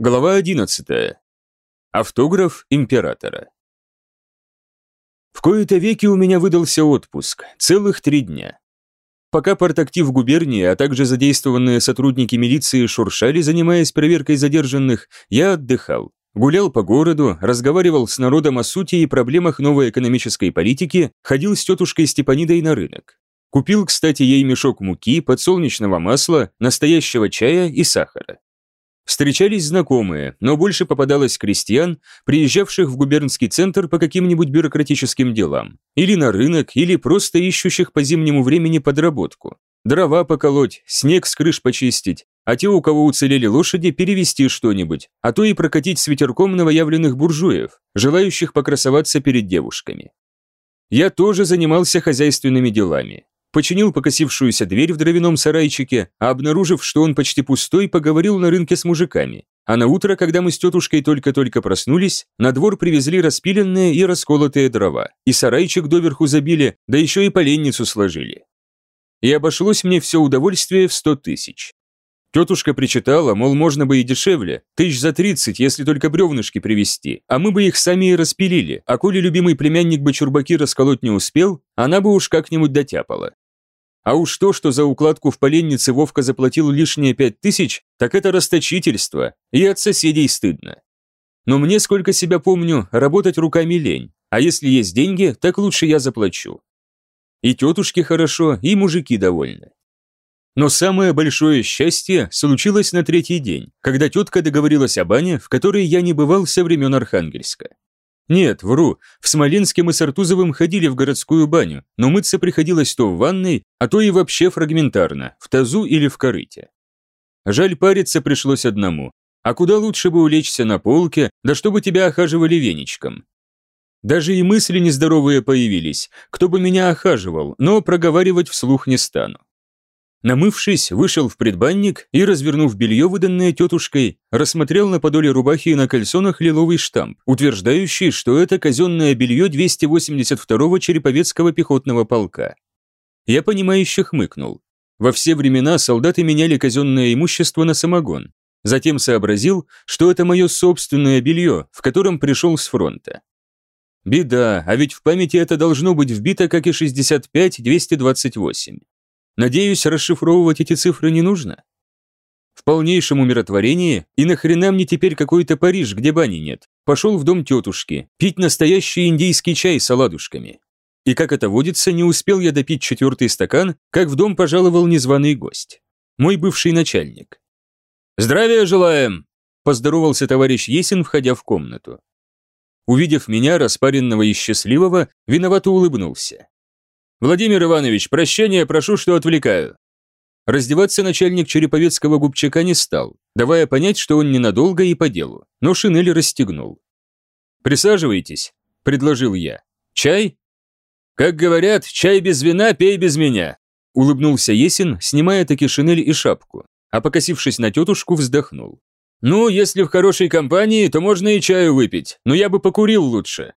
Глава 11. Автограф императора. В кои-то веки у меня выдался отпуск, целых три дня. Пока портактив губернии, а также задействованные сотрудники милиции шуршали, занимаясь проверкой задержанных, я отдыхал. Гулял по городу, разговаривал с народом о сути и проблемах новой экономической политики, ходил с тетушкой Степанидой на рынок. Купил, кстати, ей мешок муки, подсолнечного масла, настоящего чая и сахара. Встречались знакомые, но больше попадалось крестьян, приезжавших в губернский центр по каким-нибудь бюрократическим делам, или на рынок, или просто ищущих по зимнему времени подработку. Дрова поколоть, снег с крыш почистить, а те, у кого уцелели лошади, перевести что-нибудь, а то и прокатить с ветерком новоявленных буржуев, желающих покрасоваться перед девушками. Я тоже занимался хозяйственными делами, починил покосившуюся дверь в дровяном сарайчике, а обнаружив, что он почти пустой, поговорил на рынке с мужиками. А на утро, когда мы с тетушкой только-только проснулись, на двор привезли распиленные и расколотые дрова, и сарайчик доверху забили, да еще и поленницу сложили. И обошлось мне все удовольствие в сто тысяч. Тетушка причитала, мол, можно бы и дешевле, тысяч за тридцать, если только бревнышки привезти, а мы бы их сами и распилили, а коли любимый племянник бы чурбаки расколоть не успел, она бы уж как-нибудь дотяпала. А уж то, что за укладку в поленнице Вовка заплатил лишние пять тысяч, так это расточительство, и от соседей стыдно. Но мне, сколько себя помню, работать руками лень, а если есть деньги, так лучше я заплачу. И тетушке хорошо, и мужики довольны. Но самое большое счастье случилось на третий день, когда тетка договорилась о бане, в которой я не бывал со времен Архангельска. Нет, вру, в Смоленске мы с Артузовым ходили в городскую баню, но мыться приходилось то в ванной, а то и вообще фрагментарно, в тазу или в корыте. Жаль, париться пришлось одному. А куда лучше бы улечься на полке, да чтобы тебя охаживали веничком. Даже и мысли нездоровые появились, кто бы меня охаживал, но проговаривать вслух не стану. Намывшись, вышел в предбанник и, развернув белье, выданное тетушкой, рассмотрел на подоле рубахи и на кальсонах лиловый штамп, утверждающий, что это казенное белье 282-го Череповецкого пехотного полка. Я понимающе хмыкнул. Во все времена солдаты меняли казенное имущество на самогон. Затем сообразил, что это мое собственное белье, в котором пришел с фронта. Беда, а ведь в памяти это должно быть вбито, как и 65-228. Надеюсь, расшифровывать эти цифры не нужно? В полнейшем умиротворении, и нахрена мне теперь какой-то Париж, где бани нет? Пошел в дом тетушки, пить настоящий индийский чай с оладушками. И как это водится, не успел я допить четвертый стакан, как в дом пожаловал незваный гость. Мой бывший начальник. «Здравия желаем!» – поздоровался товарищ Есин, входя в комнату. Увидев меня, распаренного и счастливого, виновато улыбнулся. «Владимир Иванович, прощения, прошу, что отвлекаю». Раздеваться начальник Череповецкого губчака не стал, давая понять, что он ненадолго и по делу, но шинель расстегнул. «Присаживайтесь», – предложил я. «Чай?» «Как говорят, чай без вина, пей без меня», – улыбнулся Есин, снимая таки шинель и шапку, а покосившись на тетушку, вздохнул. «Ну, если в хорошей компании, то можно и чаю выпить, но я бы покурил лучше.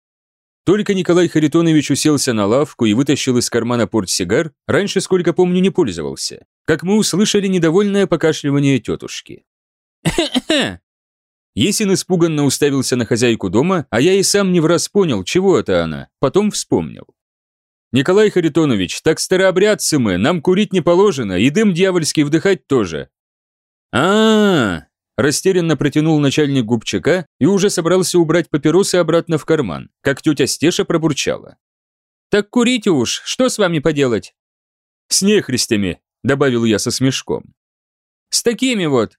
Только Николай Харитонович уселся на лавку и вытащил из кармана портсигар, раньше, сколько помню, не пользовался, как мы услышали недовольное покашливание тетушки. Есин испуганно уставился на хозяйку дома, а я и сам не в раз понял, чего это она, потом вспомнил. «Николай Харитонович, так старообрядцы мы, нам курить не положено, и дым дьявольский вдыхать тоже». А, -а, -а Растерянно протянул начальник губчака и уже собрался убрать папиросы обратно в карман, как тетя Стеша пробурчала. «Так курите уж, что с вами поделать?» «С нехристями», — добавил я со смешком. «С такими вот».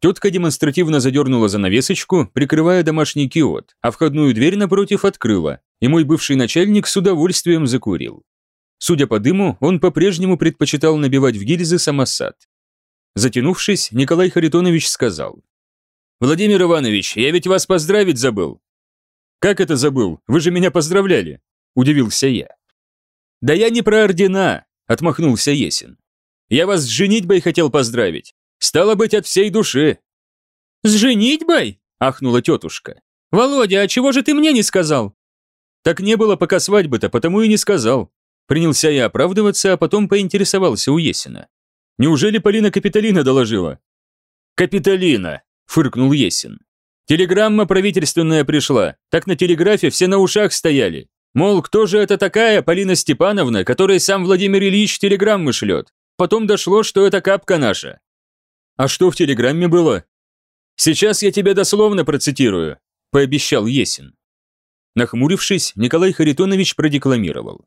Тетка демонстративно задернула занавесочку, прикрывая домашний киот, а входную дверь напротив открыла, и мой бывший начальник с удовольствием закурил. Судя по дыму, он по-прежнему предпочитал набивать в гильзы самосад. Затянувшись, Николай Харитонович сказал. «Владимир Иванович, я ведь вас поздравить забыл». «Как это забыл? Вы же меня поздравляли», – удивился я. «Да я не про ордена», – отмахнулся Есин. «Я вас с женитьбой хотел поздравить. Стало быть, от всей души». «С женитьбой?» – ахнула тетушка. «Володя, а чего же ты мне не сказал?» «Так не было пока свадьбы-то, потому и не сказал». Принялся я оправдываться, а потом поинтересовался у Есина. Неужели Полина Капитолина доложила? Капитолина, – фыркнул Есин. «Телеграмма правительственная пришла, так на телеграфе все на ушах стояли. Мол, кто же это такая Полина Степановна, которой сам Владимир Ильич телеграммы шлет? Потом дошло, что это капка наша». «А что в телеграмме было?» «Сейчас я тебя дословно процитирую», – пообещал Есин. Нахмурившись, Николай Харитонович продекламировал.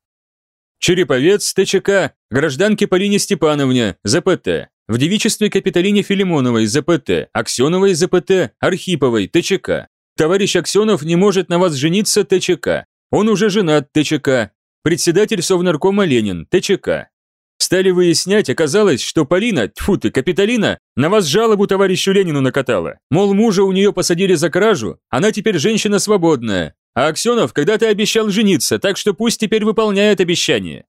Череповец ТЧК, гражданке Полине Степановне, ЗПТ, в девичестве Капитолине Филимоновой, ЗПТ, Аксеновой, ЗПТ, Архиповой, ТЧК. Товарищ Аксенов не может на вас жениться, ТЧК. Он уже женат, ТЧК. Председатель Совнаркома Ленин, ТЧК. Стали выяснять, оказалось, что Полина, тьфу ты, Капитолина, на вас жалобу товарищу Ленину накатала. Мол, мужа у нее посадили за кражу, она теперь женщина свободная, а Аксенов когда-то обещал жениться, так что пусть теперь выполняет обещание».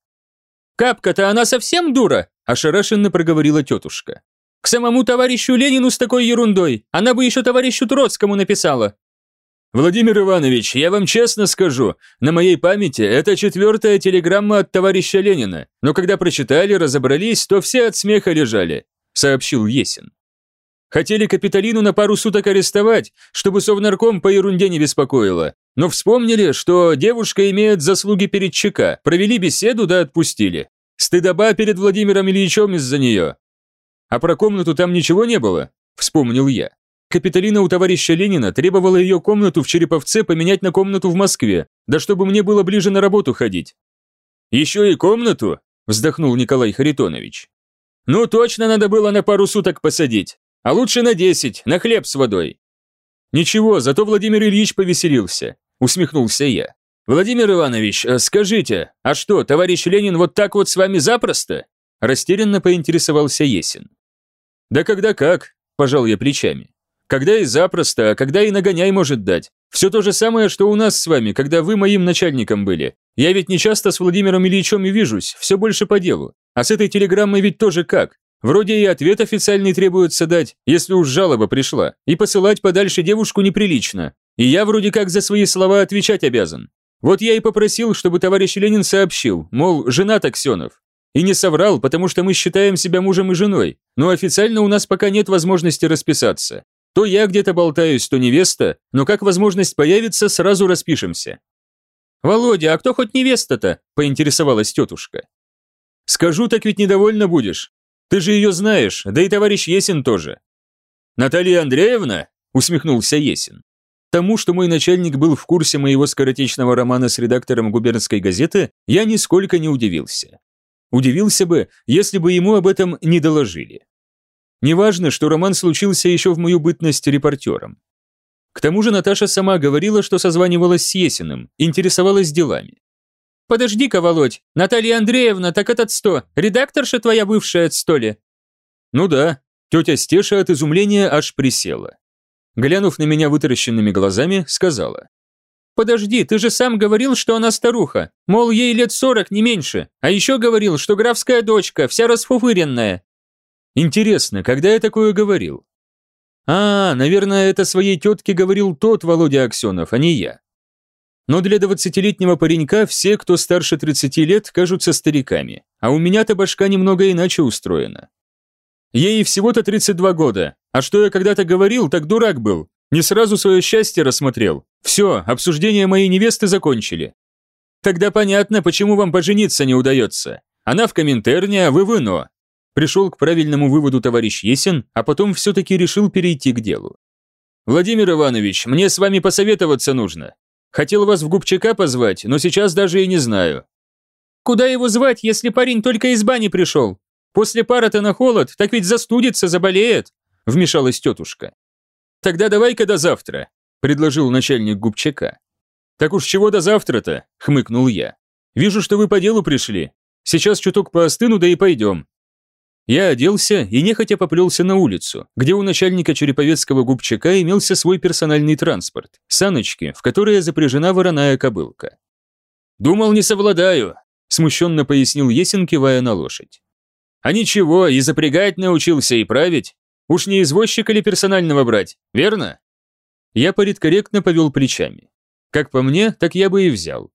«Капка-то она совсем дура?» – ошарашенно проговорила тетушка. «К самому товарищу Ленину с такой ерундой, она бы еще товарищу Троцкому написала». «Владимир Иванович, я вам честно скажу, на моей памяти это четвертая телеграмма от товарища Ленина, но когда прочитали, разобрались, то все от смеха лежали», – сообщил Есин. Хотели Капитолину на пару суток арестовать, чтобы Совнарком по ерунде не беспокоило. Но вспомнили, что девушка имеет заслуги перед ЧК, провели беседу да отпустили. Стыдоба перед Владимиром Ильичем из-за нее. А про комнату там ничего не было, вспомнил я. Капитолина у товарища Ленина требовала ее комнату в Череповце поменять на комнату в Москве, да чтобы мне было ближе на работу ходить. «Еще и комнату?» – вздохнул Николай Харитонович. «Ну точно надо было на пару суток посадить. А лучше на 10, на хлеб с водой. Ничего, зато Владимир Ильич повеселился, усмехнулся я. Владимир Иванович, э, скажите, а что, товарищ Ленин вот так вот с вами запросто? Растерянно поинтересовался Есин. Да когда как, пожал я плечами. Когда и запросто, а когда и нагоняй может дать. Все то же самое, что у нас с вами, когда вы моим начальником были. Я ведь не часто с Владимиром Ильичем и вижусь, все больше по делу. А с этой телеграммой ведь тоже как? Вроде и ответ официальный требуется дать, если уж жалоба пришла, и посылать подальше девушку неприлично. И я вроде как за свои слова отвечать обязан. Вот я и попросил, чтобы товарищ Ленин сообщил, мол, жена Таксенов. И не соврал, потому что мы считаем себя мужем и женой, но официально у нас пока нет возможности расписаться. То я где-то болтаюсь, то невеста, но как возможность появится, сразу распишемся. «Володя, а кто хоть невеста-то?» – поинтересовалась тетушка. «Скажу, так ведь недовольна будешь. Ты же ее знаешь, да и товарищ Есин тоже». «Наталья Андреевна?» – усмехнулся Есин. Тому, что мой начальник был в курсе моего скоротечного романа с редактором губернской газеты, я нисколько не удивился. Удивился бы, если бы ему об этом не доложили. Неважно, что роман случился еще в мою бытность репортером. К тому же Наташа сама говорила, что созванивалась с Есиным, интересовалась делами. «Подожди-ка, Володь, Наталья Андреевна, так этот сто, редакторша твоя бывшая от столи?» «Ну да», тетя Стеша от изумления аж присела. Глянув на меня вытаращенными глазами, сказала. «Подожди, ты же сам говорил, что она старуха, мол, ей лет сорок, не меньше, а еще говорил, что графская дочка, вся расфуфыренная». «Интересно, когда я такое говорил?» «А, наверное, это своей тетке говорил тот Володя Аксенов, а не я. Но для двадцатилетнего паренька все, кто старше 30 лет, кажутся стариками, а у меня-то башка немного иначе устроена. Ей всего-то 32 года, а что я когда-то говорил, так дурак был, не сразу свое счастье рассмотрел. Все, обсуждение моей невесты закончили. Тогда понятно, почему вам пожениться не удается. Она в Коминтерне, а вы в Ино. Пришел к правильному выводу товарищ Есин, а потом все-таки решил перейти к делу. Владимир Иванович, мне с вами посоветоваться нужно. Хотел вас в губчака позвать, но сейчас даже и не знаю». «Куда его звать, если парень только из бани пришел? После пара-то на холод, так ведь застудится, заболеет», – вмешалась тетушка. «Тогда давай-ка до завтра», – предложил начальник губчака. «Так уж чего до завтра-то?» – хмыкнул я. «Вижу, что вы по делу пришли. Сейчас чуток поостыну, да и пойдем. Я оделся и нехотя поплелся на улицу, где у начальника Череповецкого губчака имелся свой персональный транспорт, саночки, в которые запряжена вороная кобылка. «Думал, не совладаю», – смущенно пояснил Есин, кивая на лошадь. «А ничего, и запрягать научился, и править. Уж не извозчика ли персонального брать, верно?» Я политкорректно повел плечами. Как по мне, так я бы и взял.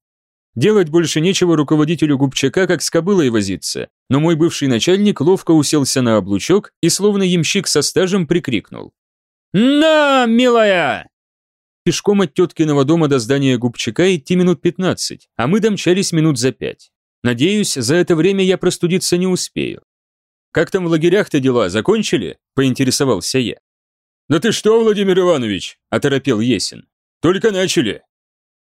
Делать больше нечего руководителю губчака, как с кобылой возиться, но мой бывший начальник ловко уселся на облучок и словно ямщик со стажем прикрикнул. «На, милая!» Пешком от теткиного дома до здания губчака идти минут 15, а мы домчались минут за пять. Надеюсь, за это время я простудиться не успею. «Как там в лагерях-то дела, закончили?» – поинтересовался я. «Да ты что, Владимир Иванович?» – оторопел Есин. «Только начали».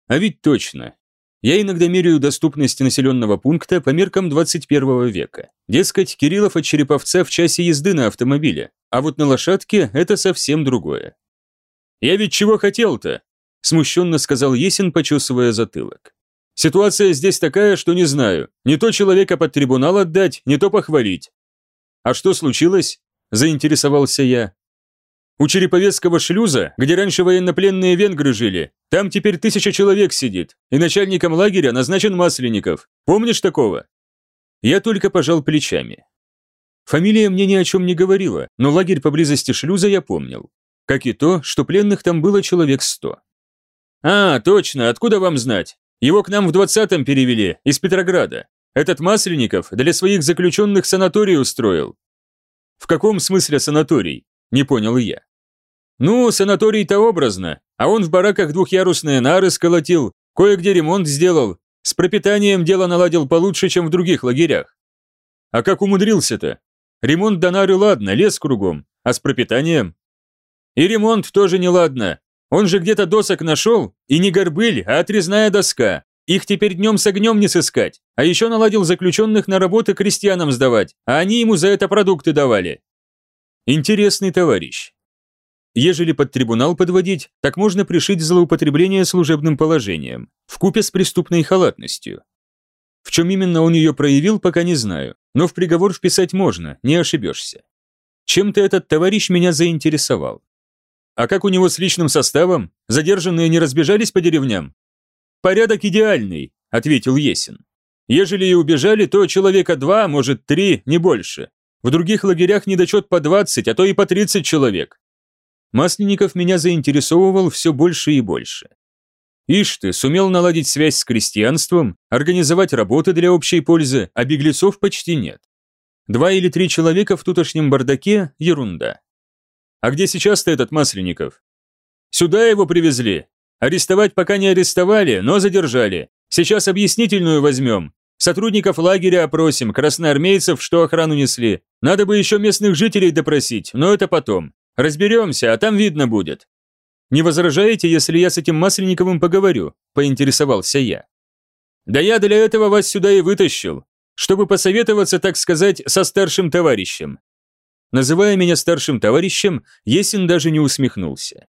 А ведь точно. Я иногда меряю доступность населенного пункта по меркам 21 века. Дескать, Кириллов от Череповца в часе езды на автомобиле, а вот на лошадке это совсем другое. «Я ведь чего хотел-то?» – смущенно сказал Есин, почесывая затылок. «Ситуация здесь такая, что не знаю. Не то человека под трибунал отдать, не то похвалить». «А что случилось?» – заинтересовался я. «У Череповецкого шлюза, где раньше военнопленные венгры жили, там теперь тысяча человек сидит, и начальником лагеря назначен Масленников. Помнишь такого?» Я только пожал плечами. Фамилия мне ни о чем не говорила, но лагерь поблизости шлюза я помнил как и то, что пленных там было человек сто. «А, точно, откуда вам знать? Его к нам в двадцатом перевели, из Петрограда. Этот Масленников для своих заключенных санаторий устроил». «В каком смысле санаторий?» – не понял я. «Ну, санаторий-то образно, а он в бараках двухъярусные нары сколотил, кое-где ремонт сделал, с пропитанием дело наладил получше, чем в других лагерях». «А как умудрился-то? Ремонт до нары ладно, лес кругом, а с пропитанием?» И ремонт тоже неладно. Он же где-то досок нашел, и не горбыль, а отрезная доска. Их теперь днем с огнем не сыскать. А еще наладил заключенных на работы крестьянам сдавать, а они ему за это продукты давали. Интересный товарищ. Ежели под трибунал подводить, так можно пришить злоупотребление служебным положением, вкупе с преступной халатностью. В чем именно он ее проявил, пока не знаю, но в приговор вписать можно, не ошибешься. Чем-то этот товарищ меня заинтересовал. А как у него с личным составом? Задержанные не разбежались по деревням? Порядок идеальный, ответил Есин. Ежели и убежали, то человека два, может три, не больше. В других лагерях недочет по 20, а то и по 30 человек. Масленников меня заинтересовывал все больше и больше. Ишь ты, сумел наладить связь с крестьянством, организовать работы для общей пользы, а беглецов почти нет. Два или три человека в тутошнем бардаке – ерунда. А где сейчас-то этот Масленников? Сюда его привезли. Арестовать пока не арестовали, но задержали. Сейчас объяснительную возьмем. Сотрудников лагеря опросим, красноармейцев, что охрану несли. Надо бы еще местных жителей допросить, но это потом. Разберемся, а там видно будет. Не возражаете, если я с этим Масленниковым поговорю? Поинтересовался я. Да я для этого вас сюда и вытащил, чтобы посоветоваться, так сказать, со старшим товарищем. Называя меня старшим товарищем, Есин даже не усмехнулся.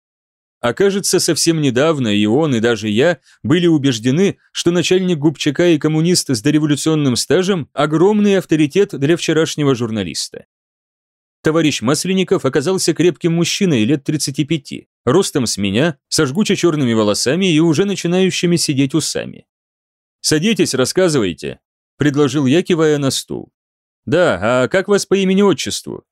Окажется, совсем недавно и он, и даже я были убеждены, что начальник Губчака и коммунист с дореволюционным стажем – огромный авторитет для вчерашнего журналиста. Товарищ Масленников оказался крепким мужчиной лет 35, ростом с меня, со жгуче черными волосами и уже начинающими сидеть усами. «Садитесь, рассказывайте», – предложил я, кивая на стул. «Да, а как вас по имени-отчеству?»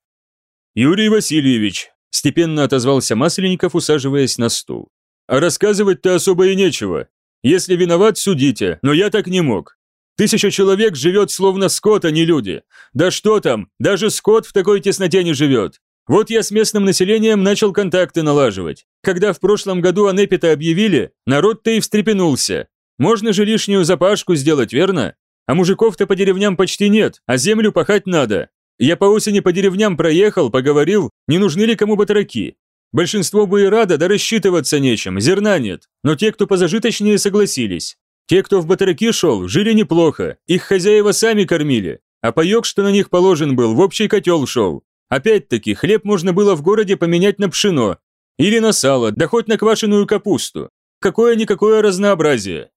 «Юрий Васильевич», – степенно отозвался Масленников, усаживаясь на стул. «А рассказывать-то особо и нечего. Если виноват, судите, но я так не мог. Тысяча человек живет словно скот, а не люди. Да что там, даже скот в такой тесноте не живет. Вот я с местным населением начал контакты налаживать. Когда в прошлом году о Непе-то объявили, народ-то и встрепенулся. Можно же лишнюю запашку сделать, верно? А мужиков-то по деревням почти нет, а землю пахать надо. Я по осени по деревням проехал, поговорил, не нужны ли кому батраки. Большинство бы и рада, да рассчитываться нечем, зерна нет, но те, кто позажиточнее, согласились. Те, кто в батраки шел, жили неплохо, их хозяева сами кормили, а паек, что на них положен был, в общий котел шел. Опять-таки, хлеб можно было в городе поменять на пшено, или на сало, да хоть на квашеную капусту. Какое-никакое разнообразие.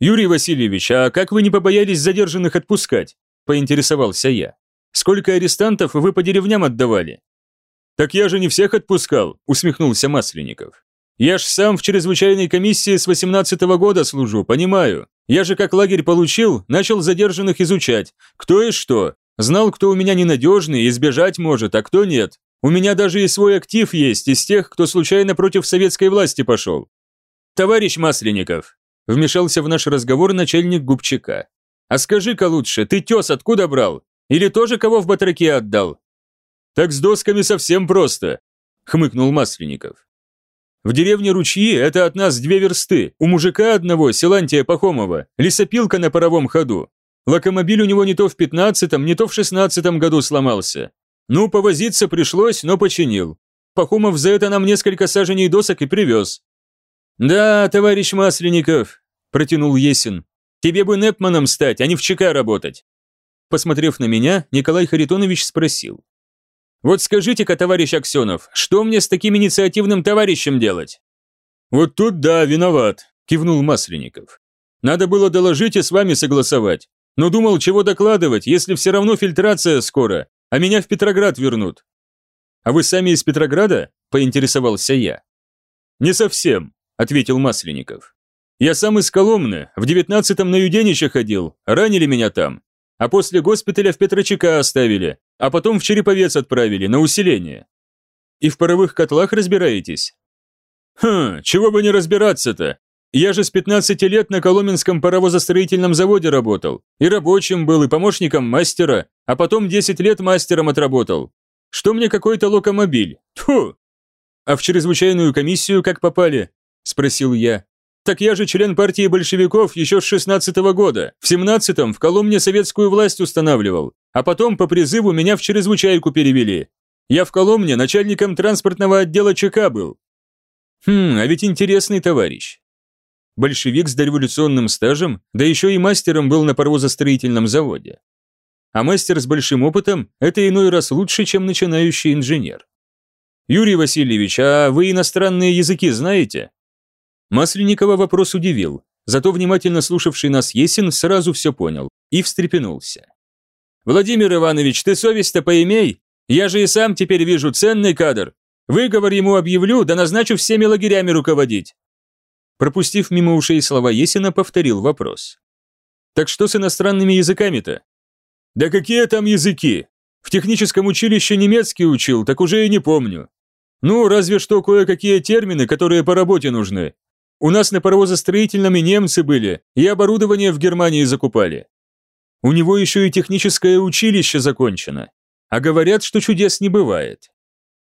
Юрий Васильевич, а как вы не побоялись задержанных отпускать? Поинтересовался я. Сколько арестантов вы по деревням отдавали?» «Так я же не всех отпускал», – усмехнулся Масленников. «Я ж сам в чрезвычайной комиссии с 18 -го года служу, понимаю. Я же как лагерь получил, начал задержанных изучать. Кто и что. Знал, кто у меня ненадежный, избежать может, а кто нет. У меня даже и свой актив есть из тех, кто случайно против советской власти пошел. Товарищ Масленников, вмешался в наш разговор начальник Губчака. А скажи-ка лучше, ты тес откуда брал? Или тоже кого в батраке отдал? Так с досками совсем просто. хмыкнул Масленников. В деревне Ручьи это от нас две версты. У мужика одного, Силантия Пахомова, лесопилка на паровом ходу. Локомобиль у него не то в пятнадцатом, не то в шестнадцатом году сломался. Ну, повозиться пришлось, но починил. Пахомов за это нам несколько саженей досок и привез. Да, товарищ Масленников, протянул Есин. Тебе бы Непманом стать, а не в ЧК работать. Посмотрев на меня, Николай Харитонович спросил. Вот скажите-ка, товарищ Аксенов, что мне с таким инициативным товарищем делать? Вот тут да, виноват, кивнул Масленников. Надо было доложить и с вами согласовать. Но думал, чего докладывать, если все равно фильтрация скоро, а меня в Петроград вернут. А вы сами из Петрограда? Поинтересовался я. Не совсем, ответил Масленников. Я сам из Коломны, в девятнадцатом на Юденича ходил, ранили меня там. А после госпиталя в Петрочека оставили, а потом в Череповец отправили, на усиление. И в паровых котлах разбираетесь? Хм, чего бы не разбираться-то? Я же с 15 лет на Коломенском паровозостроительном заводе работал. И рабочим был, и помощником мастера, а потом 10 лет мастером отработал. Что мне какой-то локомобиль? Тьфу! А в чрезвычайную комиссию как попали? Спросил я. Так я же член партии большевиков еще с 16 -го года. В 17-м в Коломне советскую власть устанавливал. А потом по призыву меня в чрезвычайку перевели. Я в Коломне начальником транспортного отдела ЧК был. Хм, а ведь интересный товарищ. Большевик с дореволюционным стажем, да еще и мастером был на паровозостроительном заводе. А мастер с большим опытом – это иной раз лучше, чем начинающий инженер. Юрий Васильевич, а вы иностранные языки знаете? Масленникова вопрос удивил, зато внимательно слушавший нас Есин сразу все понял и встрепенулся. «Владимир Иванович, ты совесть-то поимей? Я же и сам теперь вижу ценный кадр. Выговор ему объявлю, да назначу всеми лагерями руководить». Пропустив мимо ушей слова Есина, повторил вопрос. «Так что с иностранными языками-то?» «Да какие там языки? В техническом училище немецкий учил, так уже и не помню. Ну, разве что кое-какие термины, которые по работе нужны. У нас на паровозостроительном и немцы были, и оборудование в Германии закупали. У него еще и техническое училище закончено. А говорят, что чудес не бывает.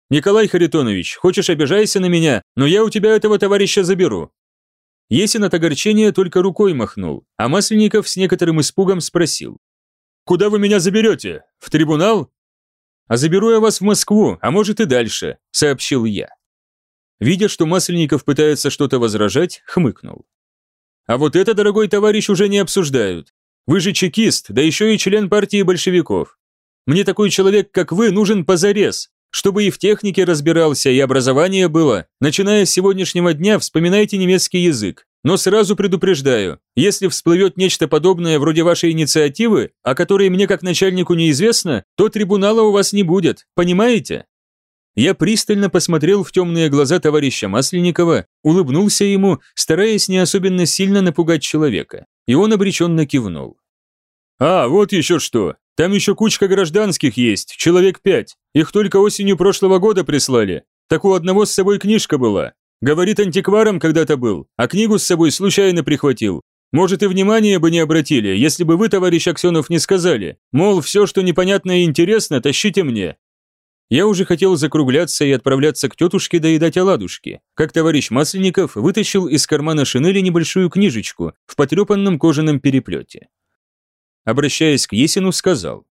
Николай Харитонович, хочешь обижайся на меня, но я у тебя этого товарища заберу. Есин от огорчения только рукой махнул, а Масленников с некоторым испугом спросил. «Куда вы меня заберете? В трибунал?» «А заберу я вас в Москву, а может и дальше», — сообщил я. Видя, что Масленников пытается что-то возражать, хмыкнул. «А вот это, дорогой товарищ, уже не обсуждают. Вы же чекист, да еще и член партии большевиков. Мне такой человек, как вы, нужен позарез, чтобы и в технике разбирался, и образование было. Начиная с сегодняшнего дня вспоминайте немецкий язык. Но сразу предупреждаю, если всплывет нечто подобное вроде вашей инициативы, о которой мне как начальнику неизвестно, то трибунала у вас не будет, понимаете? Я пристально посмотрел в темные глаза товарища Масленникова, улыбнулся ему, стараясь не особенно сильно напугать человека, и он обреченно кивнул. «А, вот еще что. Там еще кучка гражданских есть, человек пять. Их только осенью прошлого года прислали. Так у одного с собой книжка была. Говорит, антикваром когда-то был, а книгу с собой случайно прихватил. Может, и внимания бы не обратили, если бы вы, товарищ Аксенов, не сказали. Мол, все, что непонятно и интересно, тащите мне. Я уже хотел закругляться и отправляться к тетушке доедать оладушки, как товарищ Масленников вытащил из кармана шинели небольшую книжечку в потрепанном кожаном переплете. Обращаясь к Есину, сказал.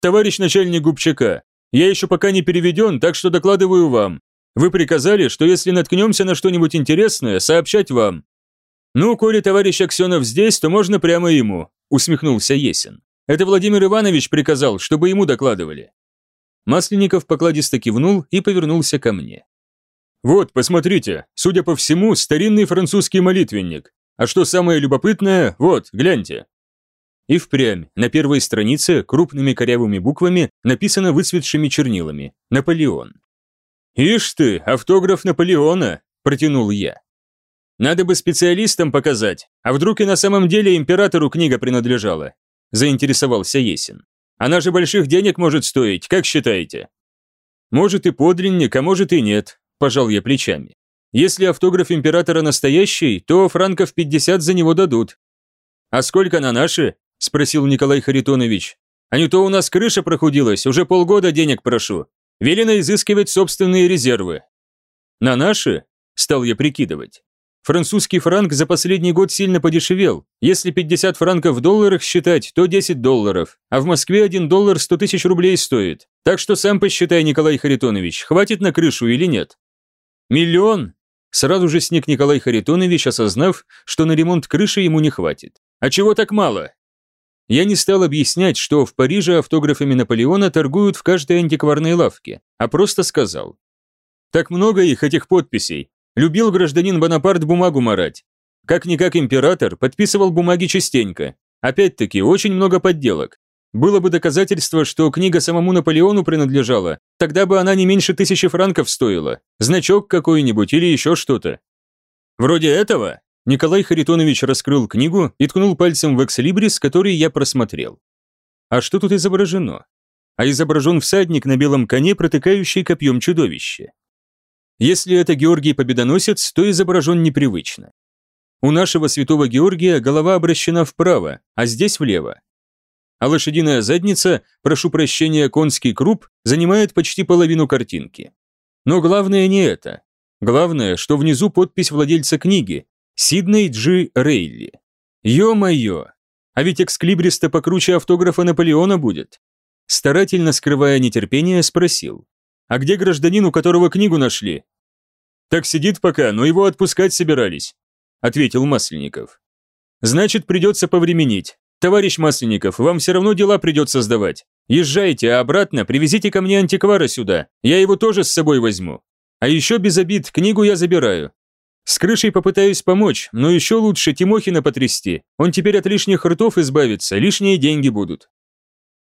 «Товарищ начальник губчака, я еще пока не переведен, так что докладываю вам. Вы приказали, что если наткнемся на что-нибудь интересное, сообщать вам». «Ну, коли товарищ Аксенов здесь, то можно прямо ему», усмехнулся Есин. «Это Владимир Иванович приказал, чтобы ему докладывали». Масленников покладисто кивнул и повернулся ко мне. «Вот, посмотрите, судя по всему, старинный французский молитвенник. А что самое любопытное, вот, гляньте». И впрямь, на первой странице крупными корявыми буквами написано выцветшими чернилами «Наполеон». «Ишь ты, автограф Наполеона!» – протянул я. «Надо бы специалистам показать, а вдруг и на самом деле императору книга принадлежала?» – заинтересовался Есин. Она же больших денег может стоить, как считаете?» «Может и подлинник, а может и нет», – пожал я плечами. «Если автограф императора настоящий, то франков 50 за него дадут». «А сколько на наши?» – спросил Николай Харитонович. «А не то у нас крыша прохудилась, уже полгода денег прошу. Велено изыскивать собственные резервы. На наши? Стал я прикидывать. Французский франк за последний год сильно подешевел. Если 50 франков в долларах считать, то 10 долларов. А в Москве 1 доллар 100 тысяч рублей стоит. Так что сам посчитай, Николай Харитонович, хватит на крышу или нет? Миллион? Сразу же сник Николай Харитонович, осознав, что на ремонт крыши ему не хватит. А чего так мало? Я не стал объяснять, что в Париже автографами Наполеона торгуют в каждой антикварной лавке, а просто сказал. Так много их, этих подписей, Любил гражданин Бонапарт бумагу марать. Как-никак император подписывал бумаги частенько. Опять-таки, очень много подделок. Было бы доказательство, что книга самому Наполеону принадлежала, тогда бы она не меньше тысячи франков стоила. Значок какой-нибудь или еще что-то. Вроде этого Николай Харитонович раскрыл книгу и ткнул пальцем в экслибрис, который я просмотрел. А что тут изображено? А изображен всадник на белом коне, протыкающий копьем чудовище. Если это Георгий Победоносец, то изображен непривычно. У нашего святого Георгия голова обращена вправо, а здесь влево. А лошадиная задница, прошу прощения, конский круп, занимает почти половину картинки. Но главное не это. Главное, что внизу подпись владельца книги – Сидней Джи Рейли. Ё-моё! А ведь эксклибриста покруче автографа Наполеона будет. Старательно скрывая нетерпение, спросил. А где гражданин, у которого книгу нашли? Так сидит пока, но его отпускать собирались, ответил Масленников. Значит, придется повременить. Товарищ Масленников, вам все равно дела придется сдавать. Езжайте, а обратно привезите ко мне антиквара сюда. Я его тоже с собой возьму. А еще без обид, книгу я забираю. С крышей попытаюсь помочь, но еще лучше Тимохина потрясти. Он теперь от лишних ртов избавится, лишние деньги будут.